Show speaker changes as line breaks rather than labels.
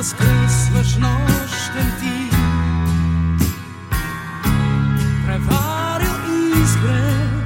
Възкръсваш нощен ти. Преварил изгрев